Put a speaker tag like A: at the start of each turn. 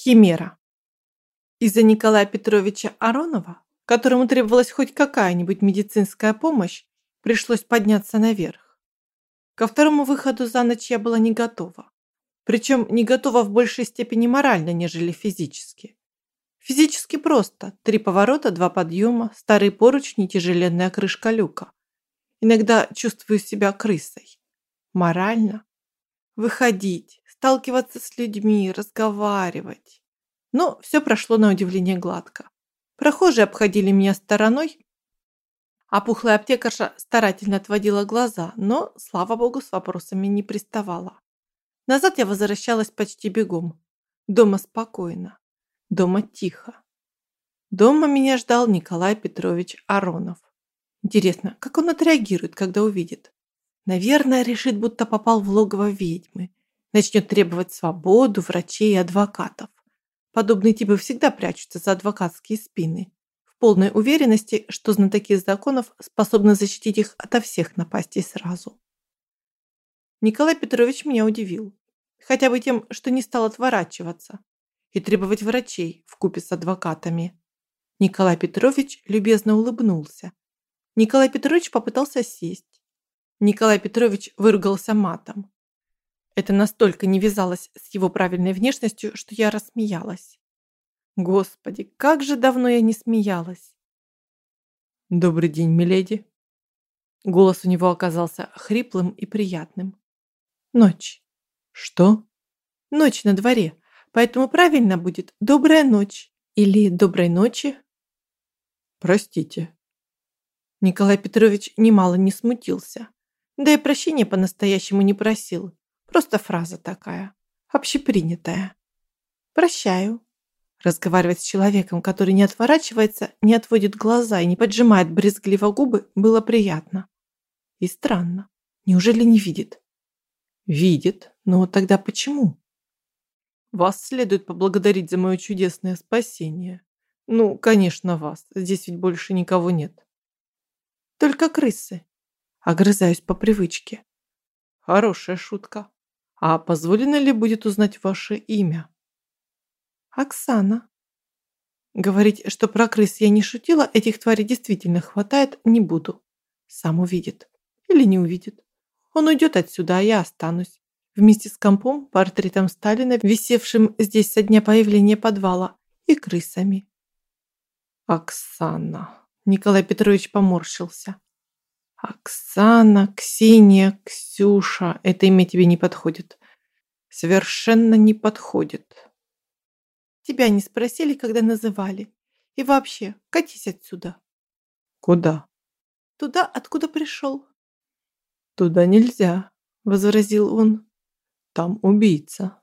A: Химера. Из-за Николая Петровича Аронова, которому требовалась хоть какая-нибудь медицинская помощь, пришлось подняться наверх. Ко второму выходу за ночь я была не готова. Причем не готова в большей степени морально, нежели физически. Физически просто. Три поворота, два подъема, старый поручни, тяжеленная крышка люка. Иногда чувствую себя крысой. Морально. Выходить, сталкиваться с людьми, разговаривать. Но все прошло на удивление гладко. Прохожие обходили меня стороной, а пухлая аптекарша старательно отводила глаза, но, слава богу, с вопросами не приставала. Назад я возвращалась почти бегом. Дома спокойно. Дома тихо. Дома меня ждал Николай Петрович Аронов. Интересно, как он отреагирует, когда увидит? Наверное, решит, будто попал в логово ведьмы. Начнет требовать свободу, врачей и адвокатов. Подобные типы всегда прячутся за адвокатские спины, в полной уверенности, что знатоки законов способны защитить их ото всех напастей сразу. Николай Петрович меня удивил. Хотя бы тем, что не стал отворачиваться и требовать врачей в купе с адвокатами. Николай Петрович любезно улыбнулся. Николай Петрович попытался сесть. Николай Петрович выругался матом. Это настолько не вязалось с его правильной внешностью, что я рассмеялась. Господи, как же давно я не смеялась. «Добрый день, миледи». Голос у него оказался хриплым и приятным. «Ночь». «Что?» «Ночь на дворе. Поэтому правильно будет «добрая ночь» или «доброй ночи».
B: Простите.
A: Николай Петрович немало не смутился. Да и прощения по-настоящему не просил. Просто фраза такая, общепринятая. «Прощаю». Разговаривать с человеком, который не отворачивается, не отводит глаза и не поджимает брезгливо губы, было приятно. И странно. Неужели не видит? Видит. Но тогда почему?
B: Вас следует поблагодарить за мое чудесное спасение. Ну, конечно, вас. Здесь ведь больше никого нет.
A: Только крысы. Огрызаюсь по привычке.
B: Хорошая шутка. А позволено ли будет узнать ваше имя?
A: Оксана. Говорить, что про крыс я не шутила, этих тварей действительно хватает, не буду. Сам увидит. Или не увидит. Он уйдет отсюда, а я останусь вместе с компом, портретом Сталина, висевшим здесь со дня появления подвала, и крысами.
B: Оксана.
A: Николай Петрович поморщился. Оксана, Ксения, Ксюша. Это имя тебе не подходит. Совершенно не подходит. Тебя не спросили, когда называли. И вообще, катись отсюда.
B: Куда?
A: Туда, откуда пришел.
B: Туда нельзя, возразил он. Там убийца.